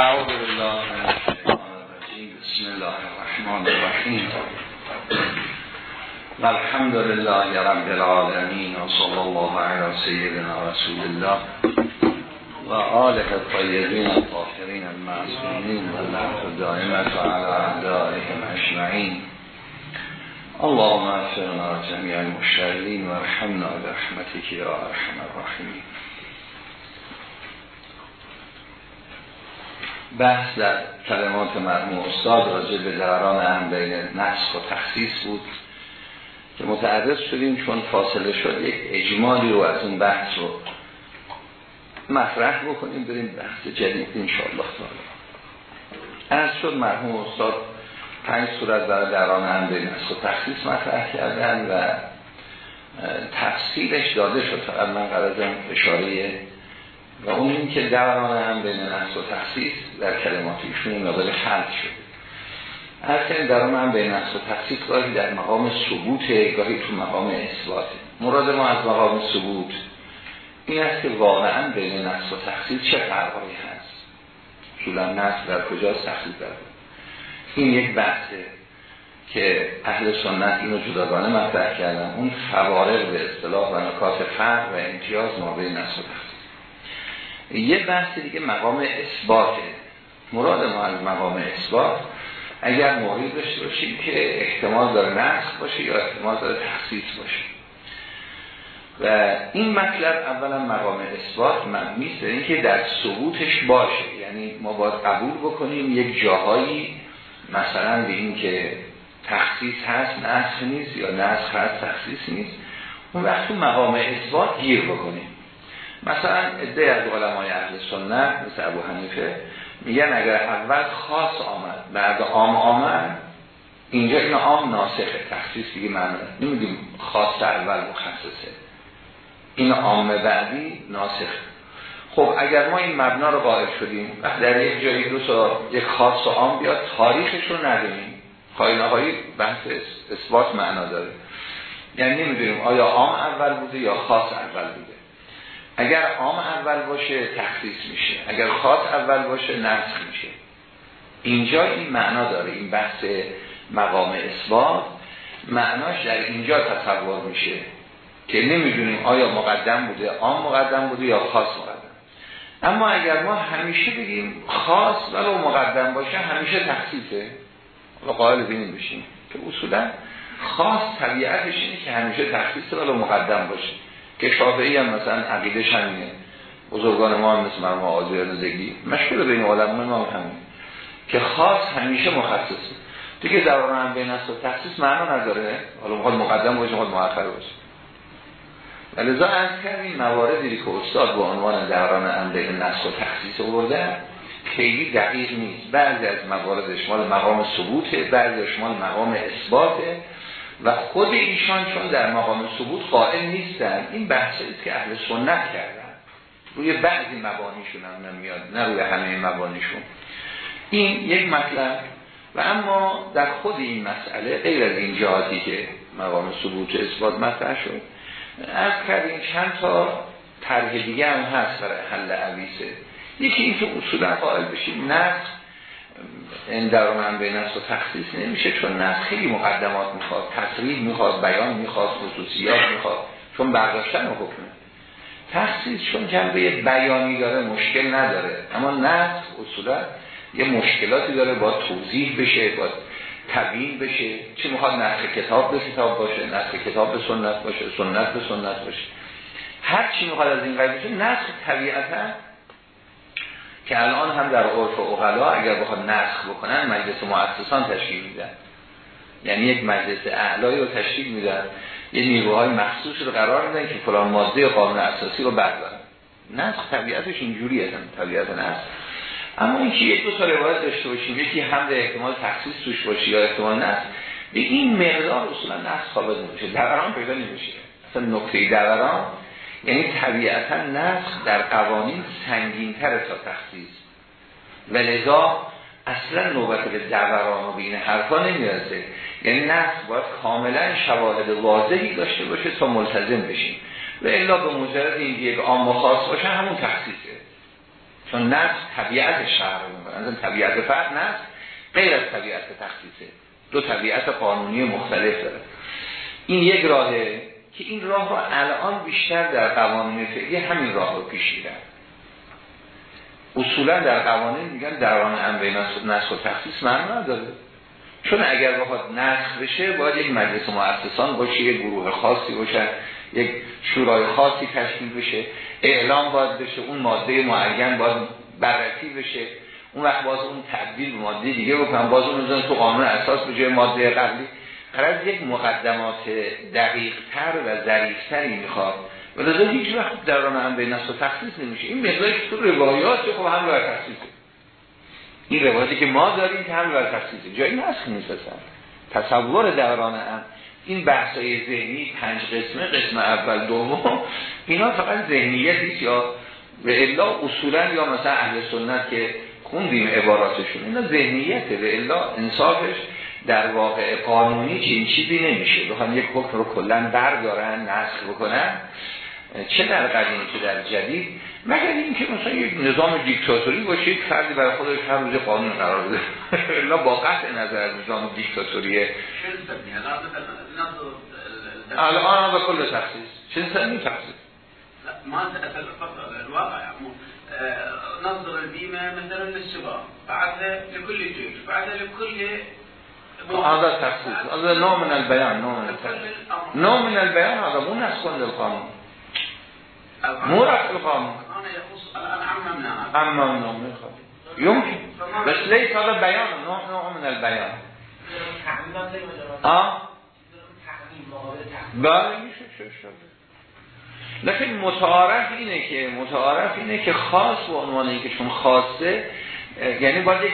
اعوذ بالله من الشیطان الرجیم. بسم الله الرحمن الرحیم. والحمد لله رب العالمین و صلی الله علی سیدنا رسول الله و آله الطیبین الطاهرین المعصومین و لعنت دائمت علی اعدائهم اجمعین. اللهم اغفرنا جميع المشتغلین و ارحمنا برحمتك یا ارحم الراحمین. بحث در کلمات مرموم استاد راجع به ضرران هم بین نسخ و تخصیص بود که متعرض شدیم چون فاصله شد. یک اجمالی رو از اون بحث رو مطرح بکنیم بریم بحث جدید انشاءالله تعالی. از شد مرحوم استاد پنج صورت برای دران هم بین نسخ و تخصیص مطرح کردن و تفصیلش داده شد. فقط من قرارم اشاره و اون این که دوران هم بین نفس و تخصیص در کلمات ایشون مقدار خلق شده. هر دران هم بین نفس و تخصیص گاهی در مقام ثبوت گاهی تو مقام اثبات مراد ما از مقام ثبوت این است که واقعا بین نفس و تخصیص چه فرقایی هست. اصولا نفس در کجا تخصیص در این یک بحثه که اهل سنت اینو جداگانه مطرح کردن. اون فوارق به اصطلاح و نکات فرق و امتیاز ما بین نفس و تخصیص. یه بحث دیگه مقام اثباته مراد ما از مقام اثبات اگر مورد داشته باشیم که احتمال داره نسخ باشه یا احتمال داره تخصیص باشه. و این مطلب اولا مقام اثبات مبنیست این که در ثبوتش باشه. یعنی ما باید قبول بکنیم یک جاهایی مثلا به این که تخصیص هست نسخ نیست یا نسخ هست تخصیص نیست. اون وقت تو مقام اثبات گیر بکنیم. مثلا عده از علمای اهل سنت مثل ابو حنیفه میگن اگر اول خاص آمد بعد عام آمد اینجا این عام ناسخه تخصیص دیگه معنی نمیدیم خاص اول مخصصه این عام بعدی ناسخ خب اگر ما این مبنا رو قائل شدیم وقت در یک جایی دو سا یک خاص و عام بیاد تاریخش رو ندونیم. خواهی بحث اثبات معنا داره. یعنی نمی‌دونیم آیا عام اول بوده یا خاص اول بوده. اگر عام اول باشه تخصیص میشه. اگر خاص اول باشه نسخ میشه. اینجا این معنا داره این بحث مقام اثبات. معناش در اینجا تصور میشه که نمی‌دونیم آیا مقدم بوده عام مقدم بوده یا خاص مقدم. اما اگر ما همیشه بگیم خاص ولو مقدم باشه همیشه تخصیصه. و قائل بینیم بشیم. که اصولا خاص طبیعتش اینه که همیشه تخصیصه ولو مقدم باشه. که شافعی هم مثلا عقیدش همینه. بزرگان ما هم مثل مرموم آزوی رزگی مشکل بین علمان ما همین که خاص همیشه مخصصه. دیگه ضرار هم بین است و تخصیص معنا نداره. حالا مخواد مقدم باشه مخواد مؤخر باشه. ولذا از کردیم مواردی که استاد با عنوان دوران هم بین نصف و تخصیص آورده خیلی دقیق نیست. بعضی از موارد شمال مقام ثبوته بعضی شمال مقام اثباته. و خود ایشان چون در مقام ثبوت قائل نیستن این بحثی که اهل سنت کردن. روی بعضی مبانیشون هم نمیاد نه روی همه مبانیشون. این یک مطلب. و اما در خود این مسئله غیر از این جهاتی که مقام ثبوت اثبات مطرح شد از کردیم چند تا طرح دیگه هم هست برای حل عویسه. یکی این که اصولا قائل بشیم نقص این در من به نفس و تخصیص نمیشه چون نفس خیلی مقدمات می‌خواد تصریح می‌خواد بیان می‌خواد خصوصیات می‌خواد چون برداشتن و حکمه. تخصیص چون جنبه بیانی داره مشکل نداره. اما نفس اصولا یه مشکلاتی داره با توضیح بشه با تبیین بشه. چه می‌خواد؟ نسخ کتاب به کتاب باشه نسخ کتاب به سنت باشه سنت به سنت باشه. هر چی می‌خواد از این قضیه باشه نسخ طبیعتا که الان هم در عرف اغلا اگر بخواد نسخ بکنن مجلس مؤسسان تشکیل میدن. یعنی یک مجلس اعلایی رو تشکیل میدن. یه نیروهای مخصوص رو قرار میدن که فلان ماده قانون اساسی رو بردارن. نسخ طبیعتش اینجوری هستن طبیعت نسخ. اما اینکه یک دو تا روایت داشته باشیم یکی هم به احتمال تخصیص توش باشه یا احتمال نسخ به این مقدار اصولا نسخ ثابت نمیشه. دوران پیدا نمیشه. اصلا نکته دوران یعنی طبیعتا نسخ در قوانین سنگینتر تا تخصیص و لذا اصلا نوبت به دوران و بین حرفا نمی‌رسه. یعنی نسخ باید کاملا شواهد واضحی داشته باشه تا ملتزم بشیم. و الا به مجرد این یک عام خاص باشه همون تخصیصه. چون نفس طبیعت شهر از طبیعت فرد نفس غیر از طبیعت تخصیصه. دو طبیعت قانونی مختلف داره. این یک راهه. که این راه رو الان بیشتر در قوانین فعلی همین راه رو پیش میرن اصولا در قوانین میگن دران امر نسخ و تخصیص معنی نداره. چون اگر بخواد نسخ بشه باید یک مجلس مؤسسان باشه یک گروه خاصی باشه یک شورای خاصی تشکیل بشه. اعلام باید بشه اون ماده معین باید بررسی بشه. اون وقت باز اون تبدیل ماده دیگه بکنم. باز اون تو قانون اساس به جای ماده قبلی. قرار یک مقدمات دقیق تر و ظریفتری می‌خواد و لذا هیچ وقت در هم به نصف و تخصیص نمیشه. این مقداری که تو روایات خب هم بر تخصیصه. این روایاتی که ما داریم که هم بر تخصیصه. جایی نسخ نیست اصلا. تصور دوران هم. این بحثای ذهنی پنج قسمه قسم اول دوم اینا فقط ذهنیت یا به الا اصولا یا مثلا اهل سنت که خوندیم عباراتشون. اینا ذهنیته. به الا انصافش در واقع قانونی چین چیزی نمیشه. بخوام یک حکم رو کلا بردارن نسخ بکنن. چه در قدیم که در جدید؟ مگر این که مثلا یک نظام دیکتاتوری باشه یک فردی برای خودش هر روز قانون قرار بده. الا با قطع نظر نظام دیکتاتوریه الان به کل تخصیص. چه سنی تخصیص؟ ما الواقع نصدر البيمة مثلا للشباب بعدها لكل جيش بعدها لكل هذا تخصيص هذا نوع من البيان نوع من التخصيص نوع من البيان هذا مو نسخ للقانون مو رفع القانون عممنا يمكن بس ليس هذا بيان نوع نوع من البيان اه بله میشه لیکن متعارف اینه که متعارف اینه که خاص به عنوان اینکه چون خاصه یعنی باید یک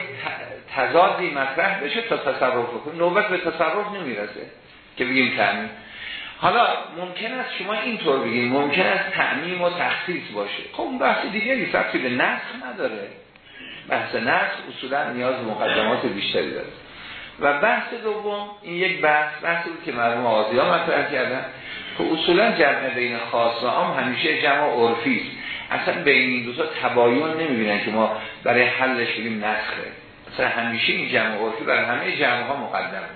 تضادی مطرح بشه تا تصرف کنیم نوبت به تصرف نمی‌رسه که بگیم تعمیم. حالا ممکن است شما اینطور بگیم ممکن است تعمیم و تخصیص باشه. خب بحث دیگری سبتی به نسخ نداره. بحث نسخ اصولا نیاز مقدمات بیشتری داره. و بحث دوم این یک بحث بحثی بود که مرحوم آزی ها مطرح کردن که اصولا جمع بین خاص و عام همیشه جمع عرفی است. اصلا بین این دو تا تباین نمی‌بینن که ما برای حلش بگیم نسخه. اصلا همیشه این جمع عرفی برای همه جمع ها مقدمه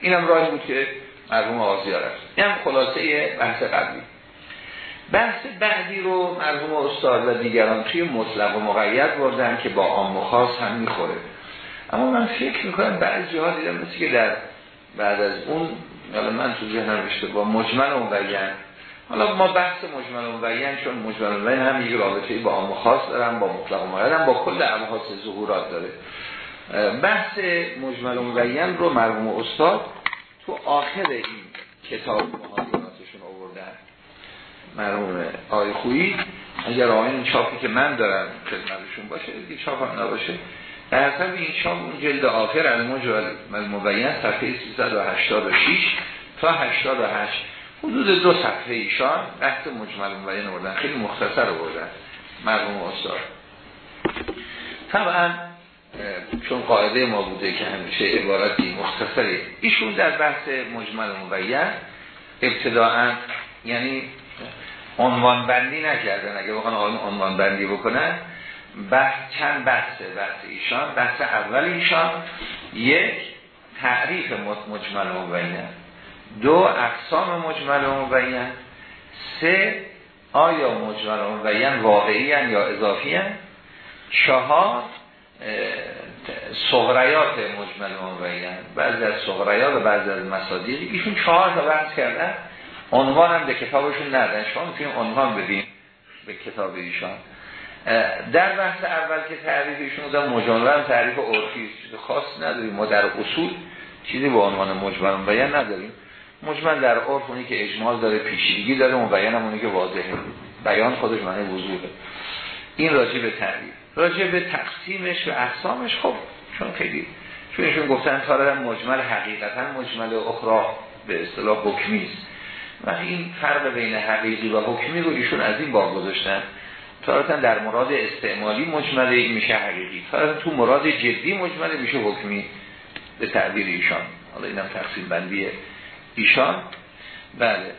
اینم راهی بود که مرحوم آزی ها رفت. این هم خلاصه بحث قبلی. بحث بعدی رو مرحوم استاد و دیگران توی مطلق و مقید بردن که با عام و خاص هم می‌خوره. اما من فکر می‌کنم بعضی جاها دیدم مثل که در بعد از اون حالا من تو ذهنم با مجمل و بیان. حالا ما بحث مجمل و بیان چون مجمل و بیان هم یک رابطه با عام خاص دارن با مطلق و هم با کل ابحاث ظهورات داره. بحث مجمل و بیان رو مرحوم استاد تو آخر این کتاب محاضراتشون آوردن. مرحوم آقای خویی اگر آقای چاپی که من دارم خدمتشون باشه دیگه چاپ هم نباشه. در حسب این شام اون جلد آخر المجال مبین صفحه 386 تا 88 حدود دو صفحه ایشان بحث مجمل مبین بردن خیلی مختصر بردن مرحوم استاد. طبعا چون قاعده ما بوده که همیشه عبارتی مختصری. ایشون در بحث مجمل مبین ابتداعا یعنی عنوان بندی نکردن. اگه بخوان عنوان بندی بکنن بحث چند بحثه؟ بحث ایشان بحث اول ایشان. یک تعریف مجمل مبین دو اقسام مجمل مبین سه آیا مجمل مبین واقعی یا اضافی هن؟ چهار صغریات مجمل مبین بعضی از صغریات و بعضی از مصادیق ایشون چهار تا بحث کردن. عنوان هم به کتابشون ندن. شما می‌تونیم عنوان بدیم به کتاب ایشان. در بحث اول که تعریفشون بودن مجمل تعریف عرفی چیز خاص نداریم. ما در اصول چیزی به عنوان مجمل بیان نداریم. مجمل در عرف اونی که اجمال داره پیشیدگی داره مبین هم اونی که واضحه. بیان خودش معنی وضوحه. این راجع به تعریف. راجع به تقسیمش و اقسامش خب چون خیلی چون ایشون گفتن کار مجمل حقیقتا مجمل اخرى به اصطلاح حکمی است. و این فرق بین حقیقی و حکمی رو ایشون از این باب گذاشتن در مراد استعمالی مجمله میشه حقیقی. تارتا تو مراد جدی مجمله میشه حکمی به تعبیر ایشان. حالا اینم تقسیم بندی ایشان. بله.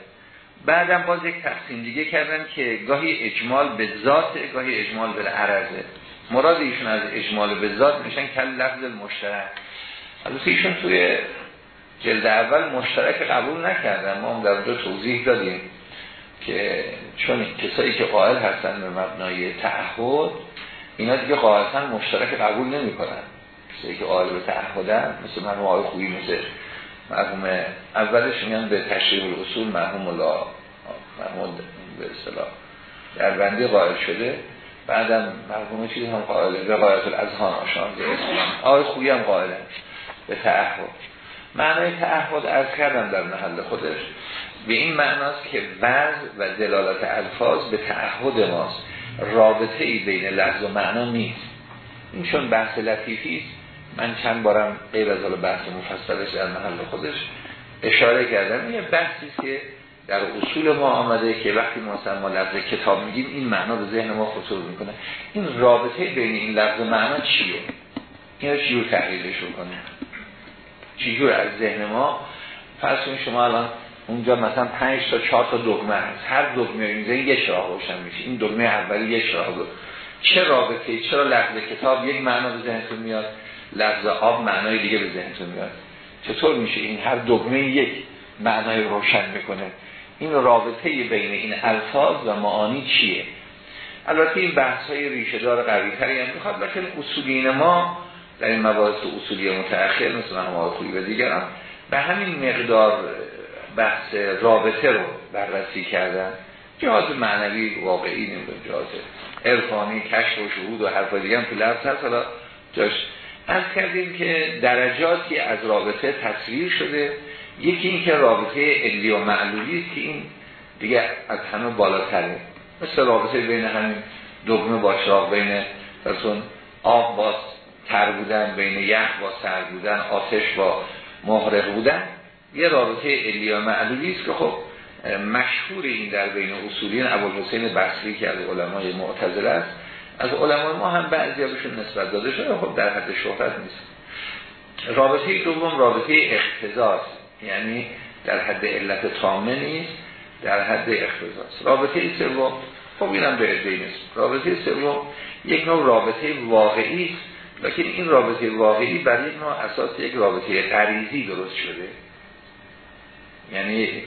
بعدم باز یک تقسیم دیگه کردن که گاهی اجمال به ذات گاهی اجمال به عرضه. مراد ایشون از اجمال به ذات میشن کل لفظ مشترک. البته ایشون توی جلد اول مشترک قبول نکردن. ما هم در اونجا توضیح دادیم که چون کسایی که قائل هستن به مبنای تعهد اینا دیگه قاعدتا مشترک قبول نمی کنن کسایی که قائل به تعهدن مثل مرحوم آقای خویی مثل مرحوم اولش میان به تشریح الاصول مرحوم الله مرحوم به اصطلاح در بندی قائل شده. بعدم مرحوم چیز هم قائله قائلت الازهان آشان آقای خویی هم قائله به تعهد. معنای تعهد از کردم در محل خودش. به این معناست که وضع و دلالت الفاظ به تعهد ماست. رابطه ای بین لفظ و معنا نیست. این چون بحث لطیفی است. من چند بارم غیر از بحث مفصلش در محل خودش اشاره کردم. یه بحثی که در اصول ما آمده که وقتی مثلا ما لفظ کتاب میگیم این معنا به ذهن ما خطور می‌کنه. این رابطه بین این لفظ معنا چیه؟ این رو چجور تحلیلش کنه چجور از ذهن ما؟ فرض شما الان اونجا مثلا 5 تا 4 تا دگمه هست. هر دگمه اینجا یک راه روشن میشه. این دگمه اولی راه بود. چه رابطه چرا لفظ کتاب یک معنا به ذهنتون میاد؟ لفظ آب معنای دیگه به ذهنتون میاد. چطور میشه این هر دگمه یک معنای روشن می‌کنه این رابطه بین این الفاظ و معانی چیه؟ البته این بحث های ریشه دار قوی تری هم می‌خواد لیکن اصولین ما در این مباحث اصولی متأخر مثل خوبی و دیگران به همین مقدار بحث رابطه رو بررسی کردن. جهاز معنوی واقعی نمیدون جهاز عرفانی کشف و شهود و حرف دیگه هم تو لفظ هست. حالا جاش از کردیم که درجاتی از رابطه تصویر شده یکی این که رابطه علی و معلولی است که این دیگه از همه بالاتره. مثل رابطه بین همین دگمه با شراغ بین فرسون آب با تر بودن بین یخ با سر بودن آتش با محرق بودن. یه رابطه علی و معلولی است که خب مشهور این در بین اصولین ابوالحسین بصری که از علمای معتزله است. از علمای ما هم بعضی بهشون نسبت داده شده خب در حد شهرت نیست. رابطه دوم رابطه اختزاست یعنی در حد علت تامه نیست در حد اختزاست رابطه سوم خب اینم به نیست رابطه سوم یک نوع رابطه واقعی است لیکن این رابطه واقعی بر یک نوع اساس یک رابطه غریزی درست شده. یعنی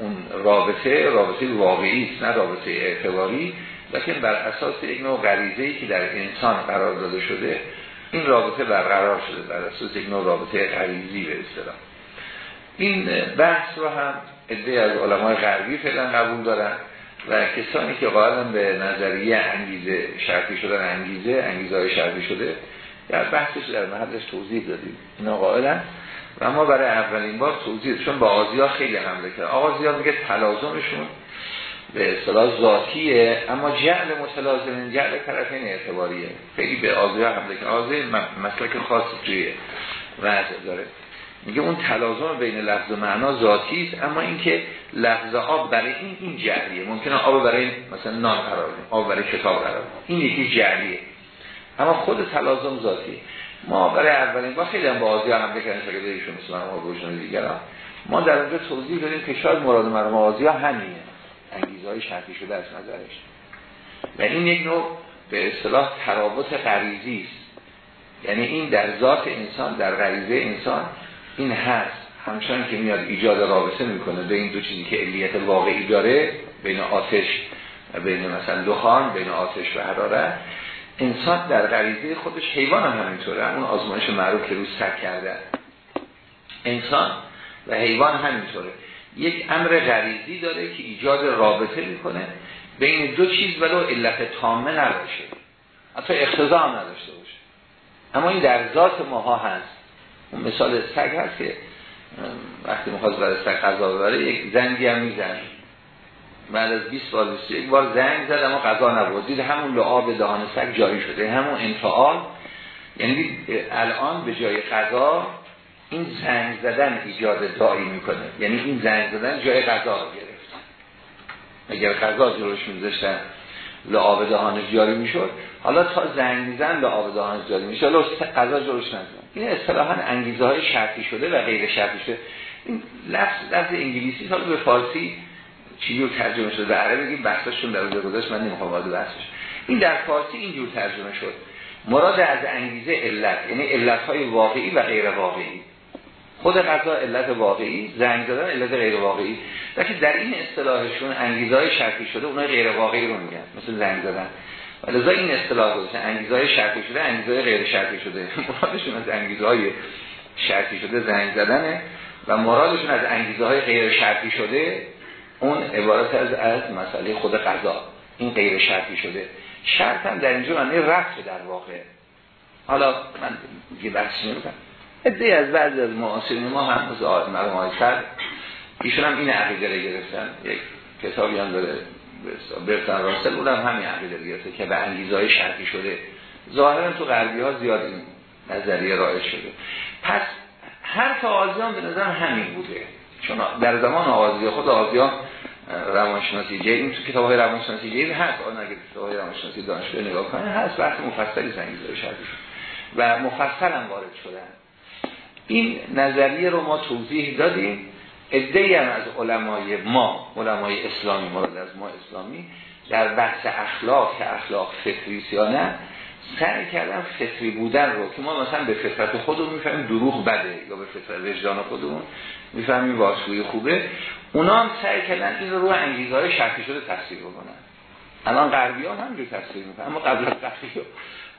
اون رابطه رابطه واقعی است نه رابطه اعتباری لیکن بر اساس یک نوع غریزه که در انسان قرار داده شده این رابطه برقرار شده بر اساس یک نوع رابطه غریزی به اصطلاح. این بحث رو هم عده از علمای غربی فعلا قبول دارن و کسانی که قائلن به نظریه انگیزه شرطی شدن انگیزه انگیزه های شرطی شده در بحثش در محلش توضیح دادیم. اینا قائلن. و ما برای اولین بار توضیح چون با آزیا خیلی حمله کرد. آزیا میگه تلازمشون به اصطلاح ذاتیه اما جعل متلازم جعل طرفین اعتباریه. خیلی به آزیا حمله کرد. آزیا مسلک خاصی توی وضع داره. میگه اون تلازم بین لفظ و معنا ذاتی است اما اینکه لفظ آب برای این این جعلیه. ممکنه آب برای مثلا نان قرار آب برای کتاب قرار این یکی جعلیه. اما خود تلازم ذاتی. ما برای اولین بار خیلی هم با آزیا هم بکنیم شاید ایشون مثل مرحوم روشن دیگران. ما در اونجا توضیح دادیم که شاید مراد مرحوم آزیا همینه. انگیزه های شرطی شده از نظرش. و این یک نوع به اصطلاح ترابط غریزی است. یعنی این در ذات انسان در غریزه انسان این هست همچنان که میاد ایجاد رابطه می‌کنه به این دو چیزی که علیت واقعی داره بین آتش بین مثلا دخان بین آتش و حرارت انسان در غریزه خودش حیوان هم همینطوره همون آزمایش معروف که روز سر کرده. انسان و حیوان همینطوره. یک امر غریزی داره که ایجاد رابطه می‌کنه بین دو چیز ولو علت تامه نباشه. حتی اقتضا هم نداشته باشه. اما این در ذات ماها هست. اون مثال سگ هست که وقتی می‌خواست برای سگ غذا ببره یک زنگی هم می‌زنه بعد از 20 بار 21 بار زنگ زد اما غذا نبود دید همون لعاب دهان سگ جاری شده. همون انفعال. یعنی الان به جای غذا این زنگ زدن ایجاد دایی می‌کنه. یعنی این زنگ زدن جای غذا رو گرفت. اگر غذا جلوش میذاشتن لعاب دهانش جاری می‌شد. حالا تا زنگ میزن لعاب دهانش جاری میشه حالا غذا جلوش نزن این اصطلاحا انگیزه های شرطی شده و غیر شرطی شده. این لفظ لفظ انگلیسی حالا به فارسی چی ترجمه شده. به عربی بحثشون در گذاشت من نمی‌خوام وارد بحثش. این در فارسی اینجور ترجمه شد. مراد از انگیزه علت یعنی علت های واقعی و غیر واقعی. خود قضا علت واقعی زنگ زدن علت غیر واقعی. لیکن در این اصطلاحشون انگیزه های شرطی شده اونای غیر واقعی رو میگن. مثل زنگ زدن. ولذا این اصطلاح گذاشتن انگیزه های شرطی شده انگیزه های غیر شرطی شده. مرادشون از انگیزه های شرطی شده زنگ زدنه و مرادشون از انگیزه های غیر شرطی شده اون عبارت از از مسئله خود قضا. این غیر شرطی شده. شرط هم در اینجا معنی رفت در واقع. حالا من یه بحثی نمی‌کنم. ادهی از بعضی از معاصرین ما هم از مرحوم های سر ایشون هم این عقیده رو گرفتن. یک کتابی هم داره. برتن راسل اونم همین عقیده گرفته که به انگیزه های شرطی شده. ظاهرا تو غربی ها زیاد این نظریه رایج شده. پس هر تا آزیان به نظر همین بوده. چون در زمان آزی خود آزیان روانشناسی جی این تو کتاب های روانشناسی جی هست. آن اگر کتاب های روانشناسی دانشگاه نگاه کنه هست. بحث مفصلی زنگیزه شرطی شد و مفصل هم وارد شدن. این نظریه رو ما توضیح دادیم. ادهی هم از علمای ما علمای اسلامی مورد از ما اسلامی در بحث اخلاق که اخلاق فطری یا نه سعی کردن فطری بودن رو که ما مثلا به فطرت خودمون می‌فهمیم دروغ بده یا به فطرت وجدان خودمون می‌فهمیم واسوی خوبه اونا هم سعی کردن این رو انگیزه های شرطی شده تفسیر بکنن. الان غربی ها همجور تفسیر می‌کنن اما قبل از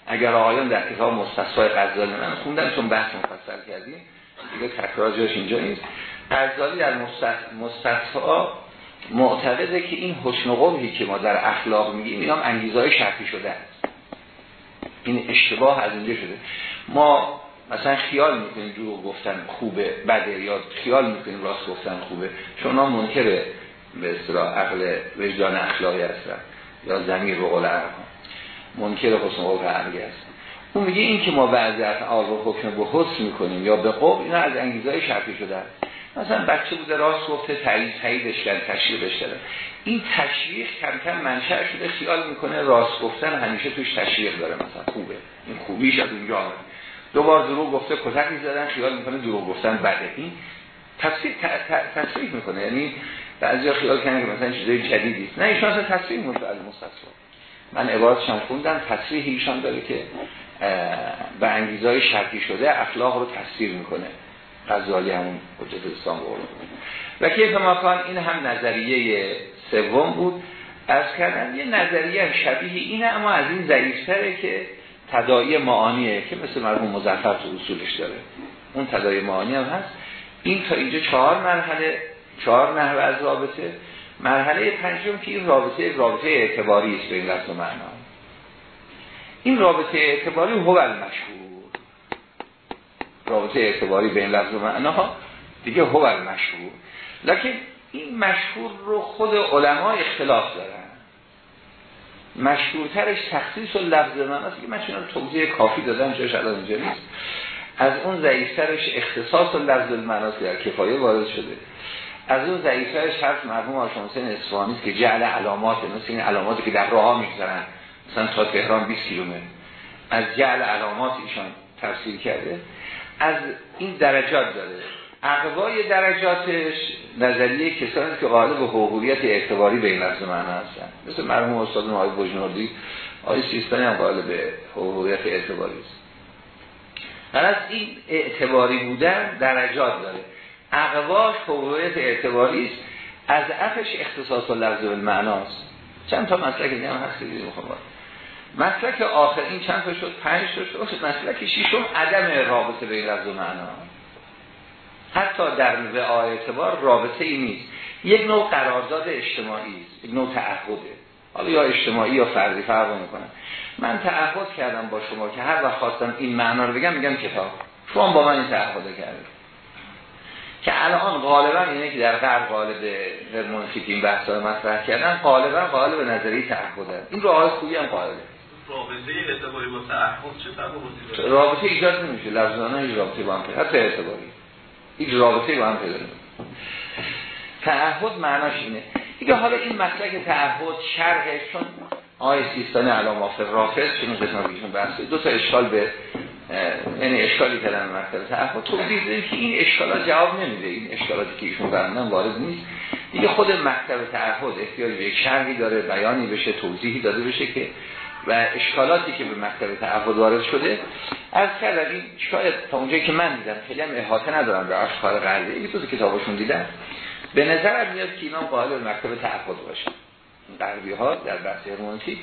اگر آقایان در کتاب مستصفای غزالی من خوندن چون بحث مفصل کردیم دیگه تکرار جاش اینجا نیست. غزالی در مستصفا معتقده که این حسن قبحی که ما در اخلاق میگیم این هم انگیزهای شرطی شده. است این اشتباه از اینجا شده. ما مثلا خیال می‌کنیم دروغ گفتن خوبه بده یا خیال می‌کنیم راست گفتن خوبه. چون ما منکر به اصطلاح عقل وجدان اخلاقی هستن یا زمیر و قول منکر حسن قبح عقلی هستن. اون میگه این که ما بعضی افعال رو حکم به حسن می‌کنیم یا به قبح اینا از انگیزهای شرطی شده. مثلا بچه بوده راست گفته تایید تاییدش کرد تشریحش کرده این تشریح کم کم منشأ شده خیال می‌کنه راست گفتن همیشه توش تشریح داره مثلا خوبه. این خوبیش از اونجا آمده دو بار دروغ گفته کتک می‌زدن خیال می‌کنه دروغ گفتن بده. این تفسیر تصریح می‌کنه. یعنی بعضی خیال کنه که مثلا چیزای جدیدی نه ایشون اصلا تصریح می‌کنه. مستثنا من عبارتشان خوندم تصریح ایشان داره که به انگیزهای شرطی شده اخلاق رو تصویر می‌کنه. غزالی همون حجت اسلام و کیف ماکان این هم نظریه سوم بود. از کردن یه نظریه شبیه اینه اما از این ضعیفتره که تدایی معانیه که مثل مرحوم مزفر تو اصولش داره. اون تدایی معانی هم هست. این تا اینجا چهار مرحله چهار نحوه از رابطه. مرحله پنجم که این رابطه رابطه اعتباری است به این لفظ معنا. این رابطه اعتباری هو المشهور. رابطه اعتباری به این لفظ معنا دیگه هو المشهور لکن این مشهور رو خود علما اختلاف دارن. مشهورترش تخصیص و لفظ است که من چون توضیح کافی دادم جاش الان اینجا نیست. از اون ضعیفترش اختصاص و لفظ المعناست در کفایه وارد شده. از اون ضعیفترش حرف مرحوم آشان حسین اصفهانی که جعل علامات مثل این علاماتی که در راه می‌گذارن مثلا تا تهران 20 کیلومتر. از جعل علامات ایشان تفسیر کرده. از این درجات داره. اقوای درجاتش نظریه کسانی که قائل به حقوقیت اعتباری به این لفظ معنا هستن. مثل مرحوم استاد آقای بجنوردی آقای سیستانی هم قائل به حقوقیت اعتباری است. از این اعتباری بودن درجات داره. اقواش حقوقیت اعتباری است. از افش اختصاص و لفظ معناست چند تا مسئله دیگه هم هست دیگه مسلک آخر این چند تا شد؟ پنج تا شد. مسلک شیشم عدم رابطه بین لفظ و معنا. حتی در رعای اعتبار رابطه ای نیست. یک نوع قرارداد اجتماعی است. یک نوع تعهده. حالا یا اجتماعی یا فردی فرق می‌کنه من تعهد کردم با شما که هر وقت خواستم این معنا رو بگم میگم کتاب. شما با من این تعهد کردید. که الان غالبا اینه که در غرب غالب هرمونفیک این بحث رو مطرح کردن غالبا غالب نظری تعهده. این راه خوبی هم قائله رابطه اعتباری با تعهد چه فرقی رابطه ایجاد نمیشه لفظانه هیچ رابطه با هم حتی اعتباری. هیچ رابطه با هم پیدا تعهد معناش اینه. دیگه حالا این مسئله تعهد شرحش چون آی سیستان علام آفر رافض چون قسمت ایشون بحث دو تا اشکال به یعنی اشکالی کردن مکتب تعهد توضیح دادیم که این اشکالات جواب نمیده. این اشکالاتی که ایشون برندن وارد نیست. دیگه خود مکتب تعهد احتیاج به یک شرحی داره بیانی بشه توضیحی داده بشه که و اشکالاتی که به مکتب تعهد وارد شده از کردم این شاید تا اونجایی که من دیدم خیلی هم احاطه ندارم به اشکال غربی. یکی تو کتابشون دیدم. به نظر میاد که اینا قائل به مکتب تعهد باشه. غربی ها در بحث هرمونتیک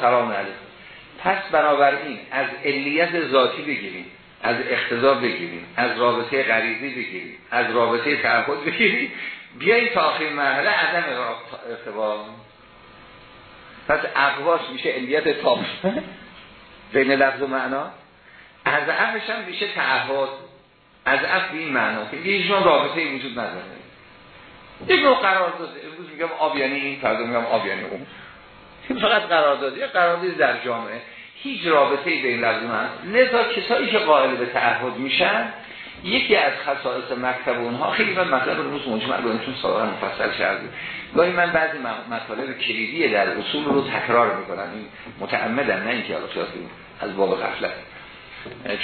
سلام علیکم. پس بنابراین از علیت ذاتی بگیریم از اختزا بگیریم از رابطه غریزی بگیریم از رابطه تعهد بگیریم. بیاییم تا آخر مرحله عدم ارتباط پس اقواش میشه علیت تاپ بین لفظ و معنا؟ از عفش هم میشه تعهد. از عف به این معنا که هیچ رابطه وجود نداره. یک نوع قرار داده. امروز میگم آب یعنی این فردا میگم آب یعنی اون. فقط قرار داده. قرار داده در جامعه. هیچ رابطه ای بین لفظ من لذا کسایی که قائل به تعهد میشن یکی از خصائص مکتب اونها خیلی من مطلب روز مجمع رو چون سابقا مفصل کردیم گاهی من بعضی مطالب کلیدی در اصول رو تکرار می‌کنم. این متعمدن نه اینکه حالا از باب غفلت.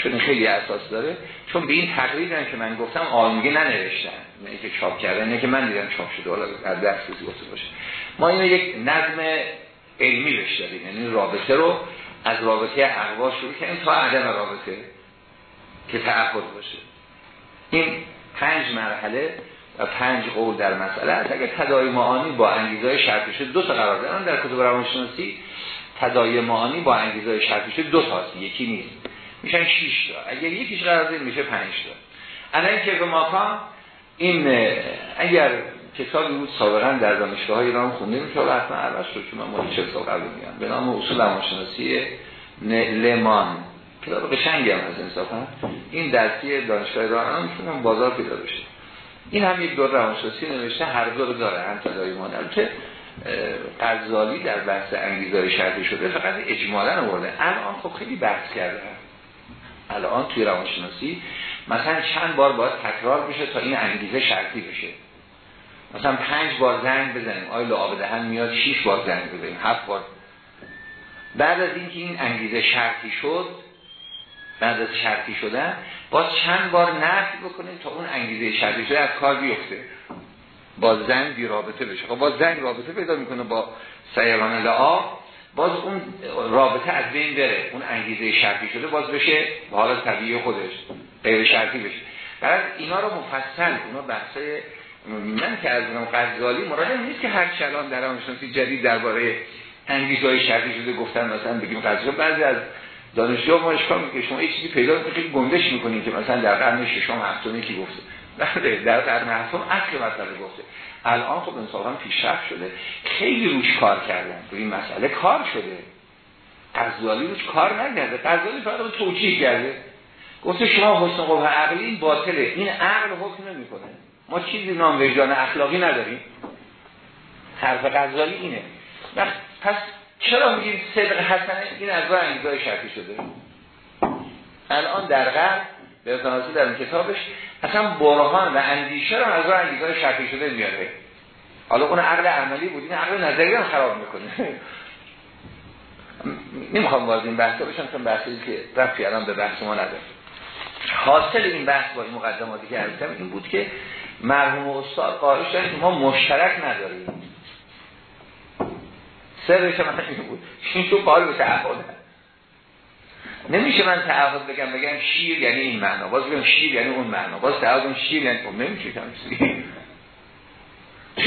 چون خیلی اساس داره. چون به این تقریبا که من گفتم آلمگی ننوشتن. نه که چاپ کردن نه که من دیدم چاپ شده. حالا از درس گفته باشه. ما اینو یک نظم علمی بهش داریم یعنی رابطه رو از رابطه اقوا شروع کردیم تا عدم رابطه که تعهد باشه. این پنج مرحله و پنج قول در مسئله است. اگر تدای معانی با انگیزهای شرطی شد دو تا قرار دارن. در کتب روانشناسی تدای معانی با انگیزهای شرطی شد دو تاست یکی نیست. میشن 6 تا. اگر یکیش قرار میشه 5 تا. الان که به ماکان این اگر کتابی بود سابقا در دانشگاه های ایران خونده میشه حالا حتما عوض شد که من مالی چه سال قبل میگم. به نام اصول روانشناسی لمان. کتاب قشنگی هم از انصافا این درسی دانشگاه ایران می‌تونم بازار پیدا بشه. این هم یک دور روانشناسی نوشته هر دو رو داره هم تدایی که قضالی در بحث انگیزهای شرطی شده فقط اجمالا آورده. الان خب خیلی بحث کرده. الان توی روانشناسی مثلا چند بار باید تکرار بشه تا این انگیزه شرطی بشه. مثلا پنج بار زنگ بزنیم آیا لعاب دهن میاد شیش بار زنگ بزنیم هفت بار. بعد از اینکه این انگیزه شرطی شد بعد از شرطی شدن باز چند بار نفی بکنیم تا اون انگیزه شرطی شده از کار بیفته. با زنگ بی رابطه بشه. خب با زنگ رابطه پیدا می‌کنه با سیران لعاب. باز اون رابطه از بین بره. اون انگیزه شرطی شده باز بشه به حال طبیعی خودش غیر شرطی بشه. برای اینا رو مفصل اونا بحثای من که از اونم غزالی مراد نیست که هر کلام در آنشناسی جدید درباره انگیزهای شرطی شده گفتن مثلا بگیم غزالی. بعضی از دانشجو ما اشکال که شما یه چیزی پیدا کنید گندش می‌کنید که مثلا در قرن ششم هفتم کی گفته؟ بله در قرن هفتم اصل مسئله گفته. الان خب انصافا پیشرفت شده. خیلی روش کار کردن. این مسئله کار شده. غزالی روش کار نکرده. غزالی فقط توجیه کرده. گفته شما حسن قبه عقلی این باطله. این عقل حکم نمی‌کنه. ما چیزی نام وجدان اخلاقی نداریم. حرف غزالی اینه. پس چرا میگیم صدق حسنه این از راه انگیزهای شرطی شده. الان در غرب به در این کتابش اصلا برهان و اندیشه رو از راه انگیزهای شرطی شده میاره. حالا اون عقل عملی بود این عقل نظری هم خراب می‌کنه. نمی‌خوام وارد این بحثا بشم چون بحثی که رفتی الان به بحث ما نداره. حاصل این بحث با این مقدماتی که این بود که مرحوم استاد قائل ما مشترک نداریم. سرش من این بود. این تو قائل به تعهد نمیشه من تعهد بگم بگم شیر یعنی این معنا. باز بگم شیر یعنی اون معنا. باز تعهد شیر یعنی خب نمیشه چون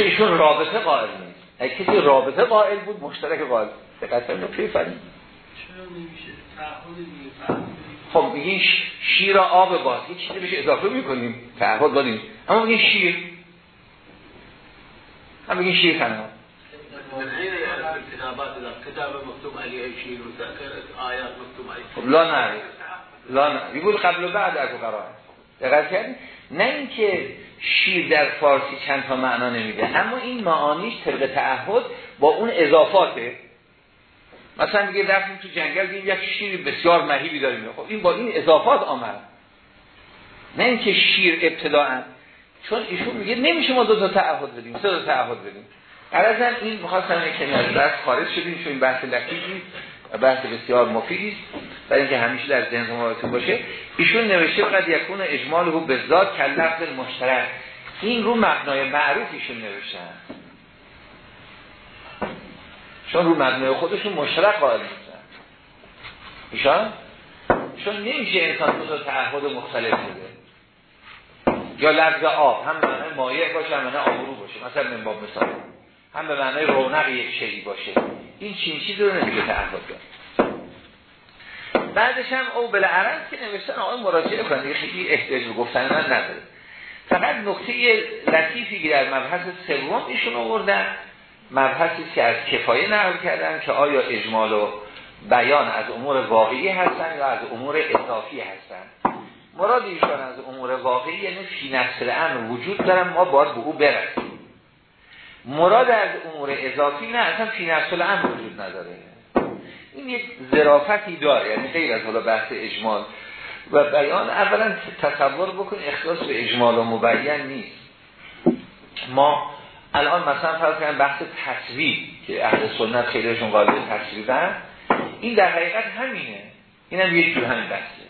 ایشون رابطه قائل نیست. اگه کسی رابطه قائل بود مشترک قائل. دقت کنید توی چرا نمیشه تعهد خب میگین شیر آب باز. یه چیزی بهش اضافه می‌کنیم. تعهد دادیم. اما میگین شیر. هم میگین شیر تنها. خب لا نه. لا بیبود قبل و بعد از قرار. دقیق کردیم نه اینکه شیر در فارسی چند تا معنا نمیده. اما این معانیش طبق تعهد با اون اضافاته. مثلا میگه رفتیم تو جنگل دیدیم یک شیر بسیار مهیبی داریم. خب این با این اضافات آمد. نه اینکه شیر ابتداعا. چون ایشون میگه نمیشه ما دو تا تعهد بدیم سه تا تعهد بدیم. عرضا این می‌خواستم که از بحث خارج شدیم چون این بحث لطیفی بحث بسیار مفیدی برای اینکه همیشه در ذهن ما باشه. ایشون نوشته قد یکون اجمال رو به ذات کل لفظ مشترک. این رو مبنای معروف ایشون نوشتن. چون رو مبنای خودشون مشترک قائل نیستن. ایشان؟ چون نمیشه انسان دو تعهد مختلف بوده یا لفظ آب هم معنی مایع باشه هم معنی آبرو باشه. مثلا من باب مثال. هم به معنی رونق یک باشه. این چین چیز رو نمیشه تعهد بعدش هم او بلعرم که نوشتن آقای مراجعه کنید خیلی احتیاج به گفتن من نداره. فقط نکته لطیفی که در مبحث سوم ایشون آوردن مبحثی که از کفایه نقل کردن که آیا اجمال و بیان از امور واقعی هستن یا از امور اضافی هستن. مراد ایشان از امور واقعی یعنی فی نفس الامر وجود دارن ما باید به او برسیم. مراد از امور اضافی نه اصلا فی نفس الامر وجود نداره. این یک ظرافتی داره یعنی غیر از حالا بحث اجمال. و بیان اولا تصور بکن اختصاص به اجمال و مبین نیست. ما الان مثلا فرض کنیم بحث تصویب که اهل سنت خیلیشون قابل تصویبن این در حقیقت همینه. این هم یک جور همین بحثه.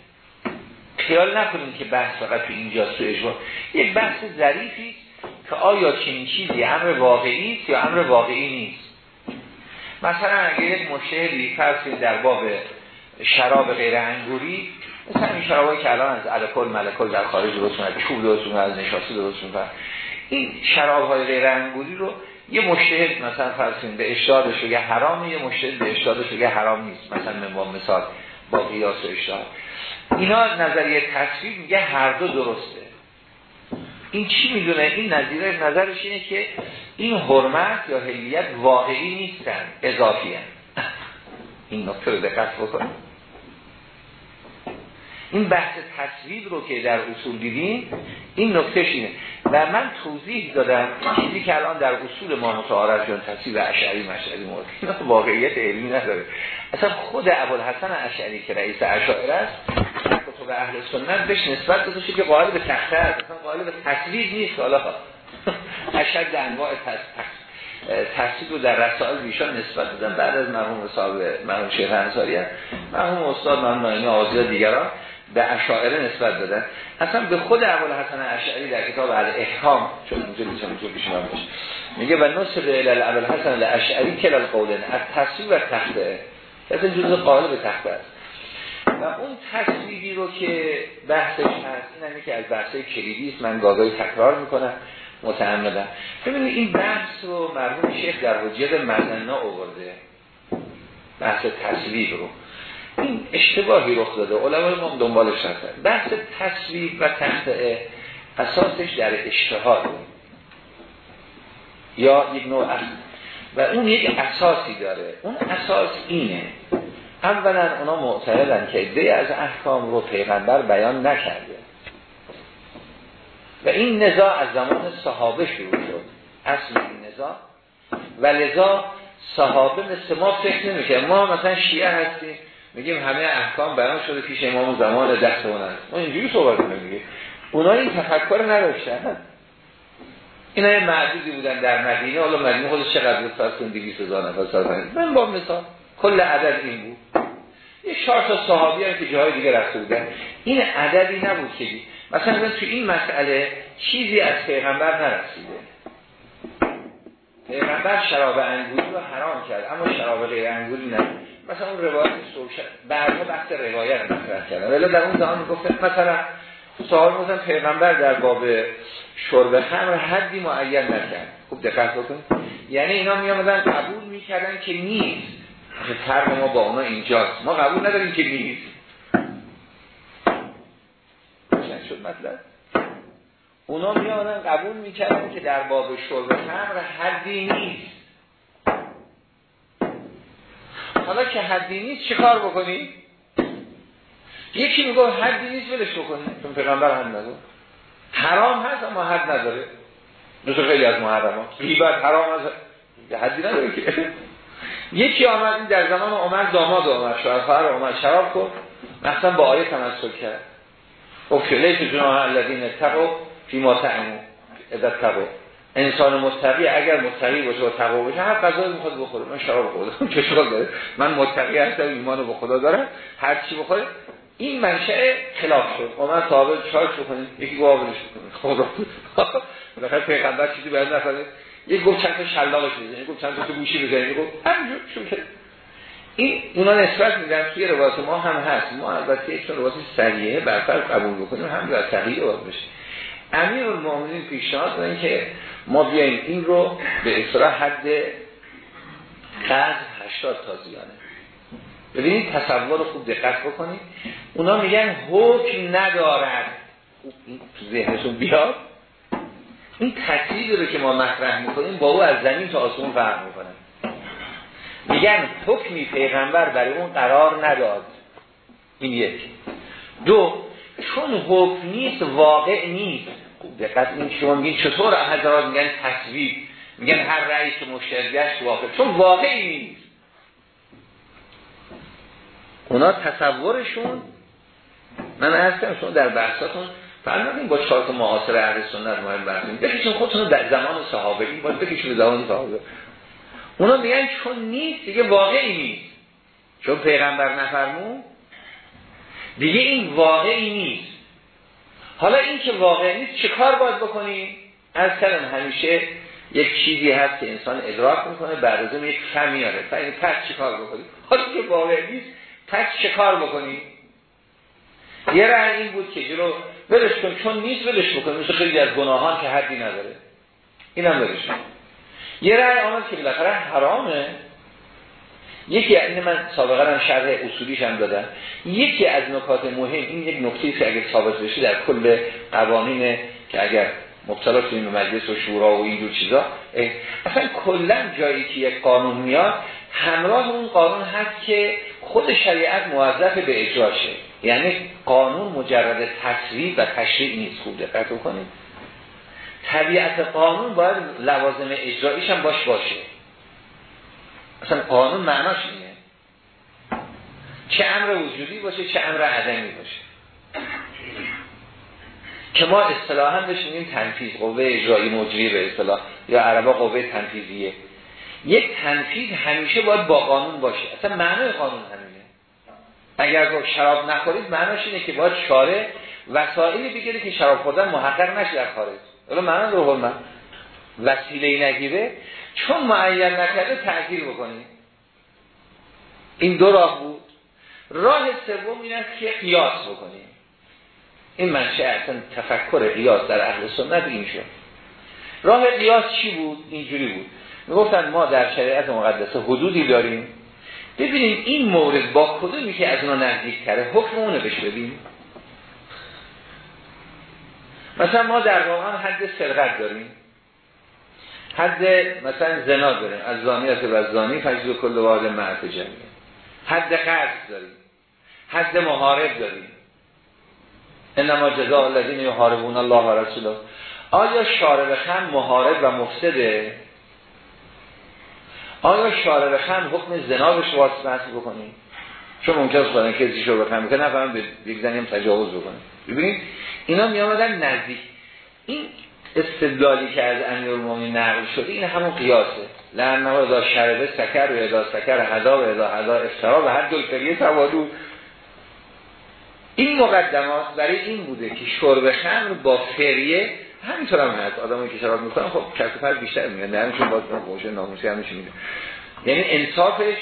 خیال نکنیم که بحث فقط تو اینجا تو اجمال. یک بحث ظریفی که آیا چنین چیزی امر واقعی است یا امر واقعی نیست؟ مثلا اگر یک مشهدی فرض در باب شراب غیر انگوری مثلا این شرابایی که الان از الکل ملکل در خارج درست می‌کنن چوب درست می‌کنن از نشاسته درست می‌کنن این شراب های غیر انگوری رو یه مشهد مثلا فرض به اشتادش بگه حرام یه مشهد به اشتادش بگه حرام نیست. مثلا با مثال با قیاس و اشتاد اینا نظریه تصویر میگه هر دو درسته. این چی می‌دونه؟ این نظیره نظرش اینه که این حرمت یا هلیت واقعی نیستن اضافی هن. این نکته رو دقت بکنید. این بحث تصویر رو که در اصول دیدیم این نکتهش اینه. و من توضیح دادم چیزی که الان در اصول ما متعارف جان تصویر اشعری مشعری مورد. واقعیت علمی نداره. اصلا خود ابوالحسن اشعری که رئیس اشاعره است اهل سنت بهش نسبت داده که قائل به تخته است. اصلا قائل به تصویر نیست. حالا اشد انواع تصویر رو در رسائل بیشان نسبت دادن. بعد از مرحوم صاحب مرحوم شیخ انصاری مرحوم استاد مرحوم نایمی آزیا دیگران به اشاعره نسبت دادن. اصلا به خود ابوالحسن اشعری در کتاب احکام چون اینجا میشه می‌تونه پیش من میگه و نصب الى ابوالحسن اشعری کل القولن از تصویر و تخته. اصلا جزء به تخته است. و اون تصویری رو که بحثش هست این که از بحثای کلیدی است. من گاگایی تکرار می‌کنم متعمدم ببینید این بحث رو مرحوم شیخ در حجیت مزنا آورده. بحث تصویر رو. این اشتباهی رخ داده. علمای ما دنبالش هستن. بحث تصویر و تخته اساسش در اشتهاد یا یک نوع و اون یک اساسی داره. اون اساس اینه. اولا اونا معتقدن که ایده از احکام رو پیغمبر بیان نکرده. و این نزاع از زمان صحابه شروع شد. اصل این نزاع. و لذا صحابه مثل ما فکر نمیشه ما مثلا شیعه هستیم میگیم همه احکام بیان شده پیش امام زمان دست اون هست ما اینجوری صحبت میگیم اونا این تفکر نداشتن. اینا یه معدودی بودن در مدینه. حالا مدینه خودش چقدر بود؟ کن 200 هزار نفر من با مثال کل عدد این بود. یه چهار تا صحابی هم که جاهای دیگه رفته بودن. این عددی نبود که مثلا تو این مسئله چیزی از پیغمبر نرسیده. پیغمبر شراب انگوری رو حرام کرد اما شراب غیر انگوری نه. مثلا اون روایت سوشن بعدها بحث روایت مطرح کردن. ولی در اون زمان می‌گفت مثلا سوال مثلا پیغمبر در باب شرب خمر حدی معین نکرد. خوب دقت بکن یعنی اینا می قبول می‌کردن که نیست. فرق ما با اونا اینجاست. ما قبول نداریم که نیست. شد مطلب؟ اونا می آمدن قبول می‌کردن که در باب شرب خمر حدی نیست. حالا که حدی نیست چه کار بکنی؟ یکی میگه حدی نیست ولش چون پیغمبر حد نداره حرام هست اما حد نداره. مثل خیلی از محرم ها غیبت حرام هست. حدی نداره که. یکی آمد این در زمان عمر داماد عمر شوهر خواهر عمر شراب کن مثلا با آیه تمسک کرد. خب که لیس جناح الذین اتقوا فی ما تعمو اذا تقوا انسان متقی اگر متقی باشه و تقوا باشه هر غذایی می‌خواد بخوره. من شراب خوردم چه شغل داره. من متقی هستم ایمان به خدا دارم. هر چی بخوره. این منشأ خلاف شد. عمر ثابت چارش بکنید یکی گواه بکنید خدا بالاخره پیغمبر چیزی بیان نکنه یک گفت چند تا شلاقش بزنید گفت چند تا گوشی بزنید گفت همینجور شو این اونا نسبت میدن توی روایت ما هم هست. ما البته چون روایت سریعه برفر قبول بکنیم هم در تغییر باید بشه امیر المؤمنین پیشنهاد دادن که ما بیاییم این رو به اصطلاح حد قرض 80 تازیانه ببینید تصور خوب دقت بکنید. اونا میگن حکم ندارد. این تو ذهنشون بیاد. این تکلیل رو که ما مطرح می‌کنیم با او از زمین تا آسمون فرق می‌کنه. میگن حکمی پیغمبر برای اون قرار نداد. این یک. دو چون حکم نیست واقع نیست. دقت این شما میگین چطور حضرات میگن تصویب؟ میگن هر رأی که مشترک واقع. چون واقعی نیست. اونا تصورشون من کردم شما در بحثاتون فرمودین با چهار معاصر اهل سنت مهم بحثیم بکشون خودتون در زمان صحابه باید بکشون زمان صحابه. اونا میگن چون نیست دیگه واقعی نیست. چون پیغمبر نفرمون دیگه این واقعی نیست. حالا این که واقعی نیست چه کار باید بکنیم از کلم همیشه یک چیزی هست که انسان ادراک می‌کنه بعد یک کم میاره. این پس چه کار بکنیم حالا که واقعی نیست پس چه کار بکنیم یه رأی این بود که جلو ولش کن چون نیست ولش بکنیم مثل خیلی از گناهان که حدی نداره. اینم ولش کن. یه رأی آمد که بالاخره حرامه. یکی این من سابقا هم شرح اصولیش هم دادم. یکی از نکات مهم این یک نکته که اگر ثابت بشه در کل قوانین که اگر مبتلا این مجلس و شورا و اینجور چیزا اصلا کلا جایی که یک قانون میاد همراه اون قانون هست که خود شریعت موظف به اجراشه یعنی قانون مجرد تصویب و تشریع نیست. خوب دقت کنید طبیعت قانون باید لوازم اجراییش هم باش باشه. اصلا قانون معناش اینه. چه امر وجودی باشه چه امر عدمی باشه. که ما اصطلاحا بشینیم تنفیذ قوه اجرایی مجری به اصطلاح یا عربا قوه تنفیذیه. یک تنفیذ همیشه باید با قانون باشه. اصلا معنای قانون همینه. اگر شراب نخورید معناش اینه که باید شاره وسائلی بگیره که شراب خوردن محقق نشه در خارج. حالا معنی رو من. وسیله نگیره. چون معین نکرده تغییر بکنید این دو راه بود. راه سوم این است که قیاس بکنیم این منشه اصلا تفکر قیاس در اهل سنت این شد. راه قیاس چی بود؟ اینجوری بود. می‌گفتن ما در شریعت مقدسه حدودی داریم. ببینیم این مورد با کدومی که از اونا نزدیک تره حکم اونه بشه ببینیم مثلا ما در واقع حد سرقت داریم. حد مثلا زنا داریم. از زانیت و زانی فجد کل واد معت جمعه حد قرض داریم. حد محارب داریم. انما جزاء الذین یحاربون الله و رسوله. آیا شارب خم محارب و مفسده؟ آیا شارب خم حکم زنا به واسطه بکنیم چون ممکن است که کسی شارب خم می‌کنه نفهم به یک زنی هم تجاوز بکنه. ببینید اینا می آمدن نزدیک. این استدلالی که از امیر المومنین نقل شده این همون قیاسه. لعنه و ادا شربه سکر و ادا سکر هدا و ادا هدا افترا و هر دل فریه توادو این مقدمات برای این بوده که شرب خمر با فریه همینطور هم هست آدمایی که شراب می‌کنن خب کسب پر بیشتر میگن. درنشون باز موشه ناموسی هم میشه یعنی انصافش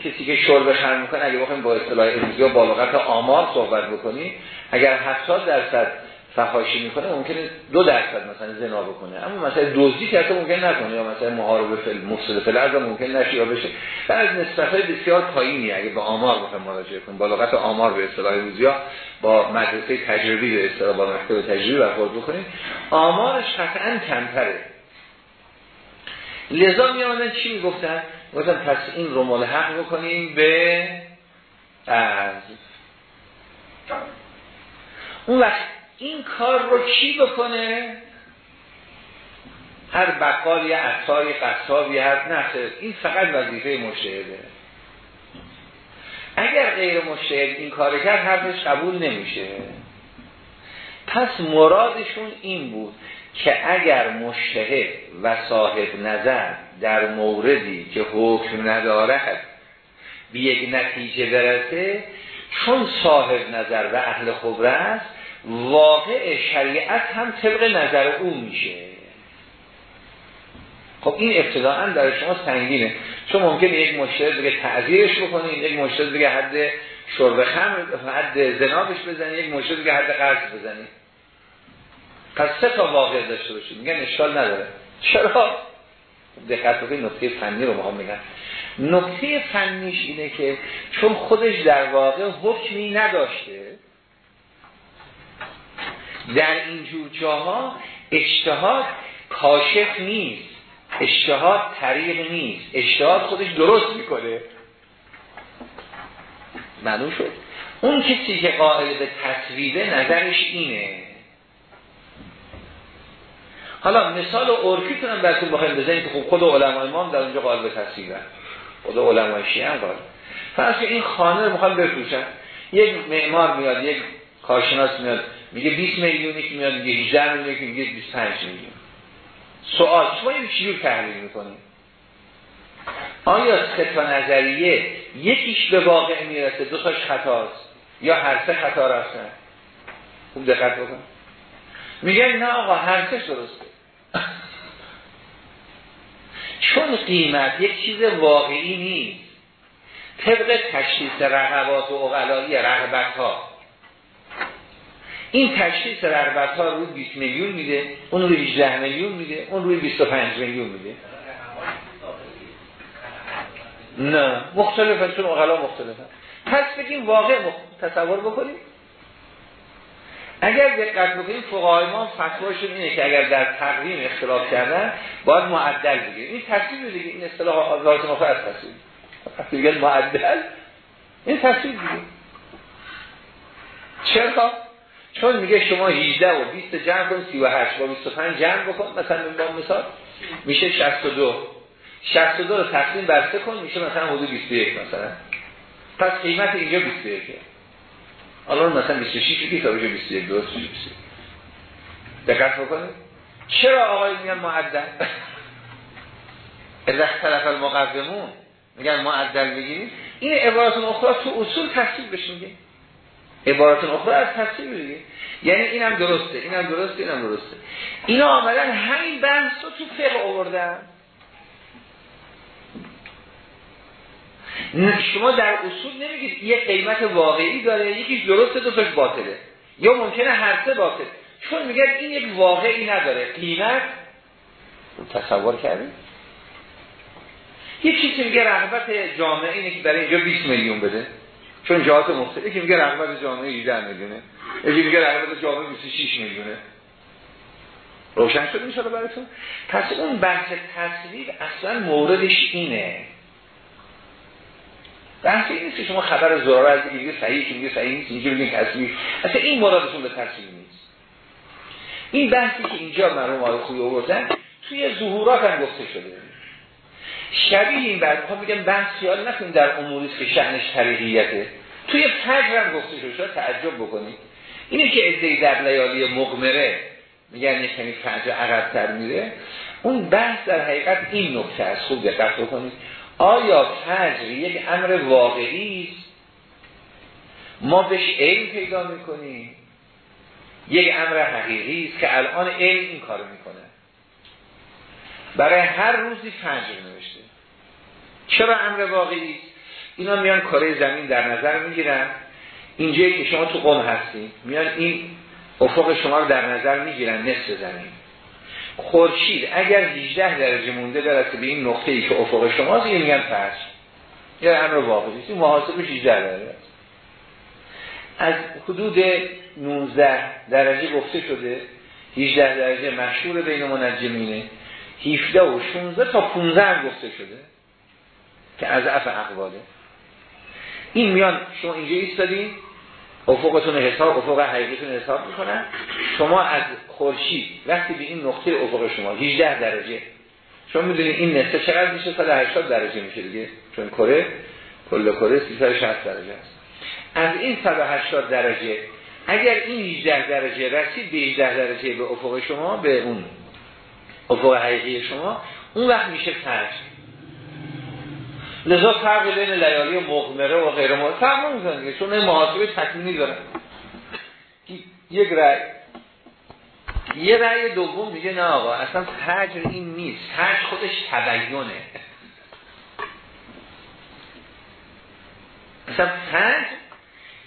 کسی که شرب خمر می‌کنه اگه بخوایم با اصطلاح امروزی یا بالغت آمار صحبت بکنیم اگر 70 درصد فحاشی می‌کنه ممکنه دو درصد مثلا زنا بکنه. اما مثلا دزدی که ممکن نکنه یا مثلا محارب فل مفسد فل ارض ممکن نشه یا بشه. بعد نسبت های بسیار پایینی اگه به آمار بخوایم مراجعه کنیم با لغت آمار به اصطلاح روزیا با مدرسه تجربی به اصطلاح با مکتب تجربی برخورد بکنیم. آمارش قطعا کمتره. لذا می چی می‌گفتن؟ گفتن پس این رو ملحق بکنیم به از. اون وقت این کار رو کی بکنه؟ هر بقال یا عطاری قصابی هر نخه این فقط وظیفه مشهده اگر غیر مشهد این کار کرد حرفش قبول نمیشه. پس مرادشون این بود که اگر مشتهد و صاحب نظر در موردی که حکم ندارد به یک نتیجه برسه چون صاحب نظر و اهل خبره است واقع شریعت هم طبق نظر او میشه. خب این ابتداعا در شما سنگینه. چون ممکنه یک مشتری دیگه تعذیرش بکنید یک مشتری دیگه حد شرب خمر حد زنابش بزنید یک مشتری دیگه حد قرض بزنید پس سه تا واقع داشته باشید میگن اشکال نداره. چرا؟ دقت بکنید نکته فنی رو می‌خوام بگم. نکته فنیش اینه که چون خودش در واقع حکمی نداشته در اینجور جاها اجتهاد کاشف نیست. اجتهاد طریق نیست. اجتهاد خودش درست می‌کنه. معلوم شد؟ اون کسی که قائل به تصویبه نظرش اینه. حالا مثال عرفی کنم براتون بخوایم بزنیم که خب خود علمای ما در اونجا قائل به تصویبه خود علمای شیعه هم قائل. فرض این خانه رو می‌خوام بفروشن یک معمار میاد یک کارشناس میاد. میگه 20 میلیونی که میاد میگه 18 میلیونی که میگه 25 میلیون. سوال شما این چجور تحلیل می‌کنید؟ آیا سه تا نظریه یکیش به واقع می‌رسه دو تاش خطاست یا هر سه خطا رفتن خوب دقت بکن. میگن نه آقا هر سه درسته. چون قیمت یک چیز واقعی نیست. طبق تشخیص رقبات و اقلایی رغبت ها این تشخیص رغبت ها روی 20 میلیون میده اون روی 18 میلیون میده اون روی 25 میلیون میده. نه مختلفه چون اقلا مختلفه پس بگیم واقع تصور بکنیم. اگر دقت بکنیم فقهای ما فتواشون اینه که اگر در تقویم اختلاف کردن باید معدل بگیریم. این تصویر دیگه این اصطلاح آزاد مخه از تصویر. معدل. این تصویر دیگه. چرا؟ چون میگه شما 18 و 20 جمع کن 38 با 25 جمع بکن. مثلا با مثال میشه 62 62 رو تقسیم بر 3 کن میشه مثلا حدود 21 مثلا. پس قیمت اینجا 21 حالا مثلا 26 که تا بشه 21 درست 21 دقت بکنید. چرا آقای میگن معدل اذا اختلف المقدمون. میگن معدل بگیرید این عبارات اخرى تو اصول تفصیل بشه میگه. عبارات اخرى از تفسیر دیگه یعنی اینم درسته اینم درسته اینم درسته. اینا آمدن همین بحث رو تو فقه آوردن. شما در اصول نمیگید یه قیمت واقعی داره یکیش درسته دو تاش باطله. یا ممکنه هر سه باطل. چون میگن این یک واقعی نداره. قیمت؟ تصور کردید یه چیزی میگه رغبت جامعه اینه که برای اینجا 20 میلیون بده. چون جهات مختلفی که میگه رغبت جامعه 18 میلیونه یکی میگه رغبت جامعه 26 میلیونه روشن شد میشه براتون؟ پس اون بحث تصویر اصلا موردش اینه. بحث این نیست که شما خبر زراره از میگه صحیح که میگه صحیح نیست اینجا بگید تصویر. اصلا این مرادتون به تصویر نیست. این بحثی که اینجا مرحوم آقای خوی آوردن توی ظهورات هم گفته شده. شبیه این می‌خوام بگم بحث خیال در اموری که شأنش طریقیته توی فجر هم گفته شده تعجب بکنید. اینه که ادعی در لیالی مغمره میگن یه کمی فجر عقب تر میره. اون بحث در حقیقت این نکته است. خوب دقت بکنید. آیا فجر یک امر واقعی است؟ ما بهش علم پیدا می‌کنیم. یک امر حقیقی است که الان علم این کارو می‌کنه. برای هر روزی فجر نوشته. چرا امر واقعی اینا میان کاره زمین در نظر می‌گیرن. اینجایی که شما تو قوم هستید میان این افق شما رو در نظر می‌گیرن نصف زمین. خورشید اگر 18 درجه مونده برسه به این نقطه ای که افق شماست این میگن فرش. یا امر واقعی است. این محاسبه 18 درجه از حدود 19 درجه گفته شده 18 درجه مشهور بین منجمینه 17 و 16 تا 15 هم گفته شده که از اف اقواله. این میان شما اینجا ایستادین افقتون حساب افق حقیقیتون حساب می‌کنن. شما از خورشید وقتی به این نقطه افق شما 18 درجه. شما می‌دونید این نصف چقدر میشه؟ 180 درجه میشه دیگه. چون کره کل کره 360 درجه است. از این 180 درجه اگر این 18 درجه رسید به 18 درجه به افق شما به اون. افق حقیقی شما اون وقت میشه فرج لذا فرق بین لیالی مغمره و غیر مغمره. فرق نمیزن دیگه چون محاسبه تکمینی دارن یک رأی. یه رأی دوم میگه نه آقا اصلا فجر این نیست. فجر خودش تبیینه اصلا فجر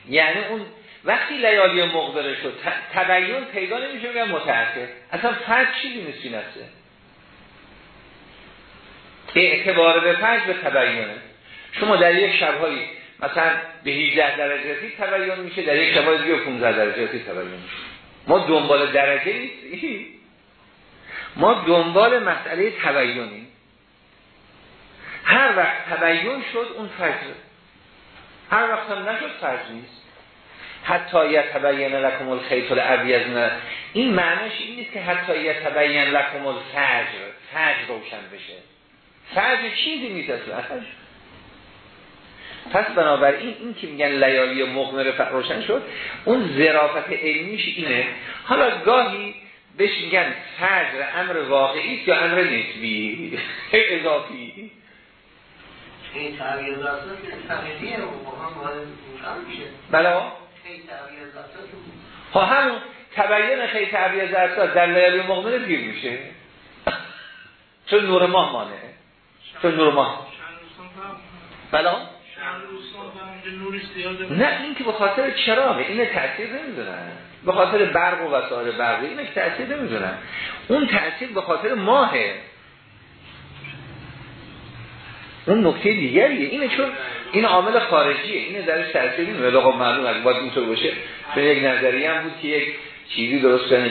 یعنی اون وقتی لیالی مقدره شد تبیین پیدا نمیشه بگم متأخر. اصلا فجر چیزی نیست نفسه اعتبار به فجر به تبیینه. شما در یک شبهایی مثلا به 18 درجاتی تبیین میشه در یک شبهای دیگه 15 درجاتی تبیین میشه. ما دنبال درجه نیستیم. ما دنبال مسئله تبیینیم. هر وقت تبیین شد اون فجر هر وقت هم نشد فجر نیست. حتی یتبین لکم الخیط الابیض نه. این معنیش این نیست که حتی یتبین لکم الفجر فجر روشن بشه. فجر چیزی نیست اصلا. پس بنابراین این که میگن لیالی مغمر روشن شد اون ظرافت علمیش اینه. حالا گاهی بهش میگن فجر امر واقعی یا امر نسبی؟ اضافی. این تغییر تغییریه بله ها همون تبیین خیلی تعبیر زرسات در لیالی مغمر پیر میشه. چون نور ماه مانه. چون نور ماه. بله؟ نه این که به خاطر چراغه اینه تأثیر نمی‌دونن. به خاطر برق و وسایل برقی اینه که تأثیر نمی‌دونن. اون تأثیر به خاطر ماهه. اون نکته دیگریه. اینه چون این عامل خارجیه اینه درش تأثیر نمیده لقب معلوم اگه باید اینطور باشه. به یک نظریه هم بود که یک چیزی درست کنن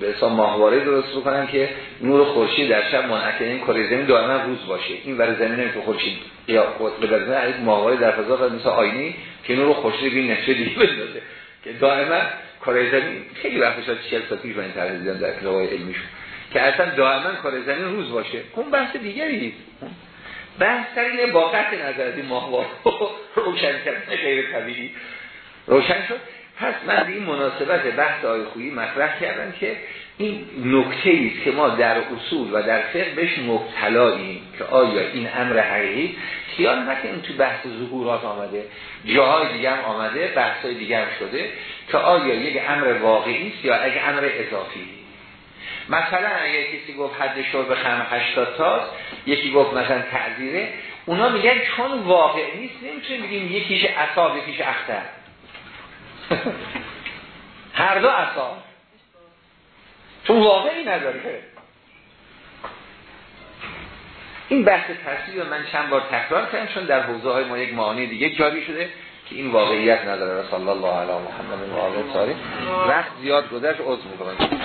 به حساب ماهواره درست بکنن که نور خورشید در شب منعکس این کره زمین دائما روز باشه. این ور زمین تو خورشید یا به در یک ماهواره در فضا قد مثل آینه که نور خورشید بین نقشه دیگه بندازه. که دائما کره زمین خیلی وقت شد 40 سال پیش من در کتابای علمیشون که اصلا دائما کره زمین روز باشه. اون بحث دیگری بحث اینه با قطع نظر از این ماهواره روشن کردن غیر طبیعی. روشن شد. پس من این مناسبت بحث آی خویی مطرح کردم که این نکته است که ما در اصول و در فقه بهش مبتلاییم که آیا این امر حقیقی خیال نکنیم تو بحث ظهورات آمده. جاهای دیگه هم آمده بحث دیگه هم شده که آیا یک امر واقعی است یا اگه امر اضافی؟ مثلا اگر کسی گفت حد شرب خم 80 تا یکی گفت مثلا تعذیره اونا میگن چون واقع نیست نمی‌تونیم بگیم یکیش عصاب یکیش اختر. هر دو اصاب. چون واقعی نداره. این بحث تصویر من چند بار تکرار کردم چون در حوزه های ما یک معانی دیگه جاری شده که این واقعیت نداره. رسول الله علی محمد و آله وقت زیاد گذشت عذر می‌کنم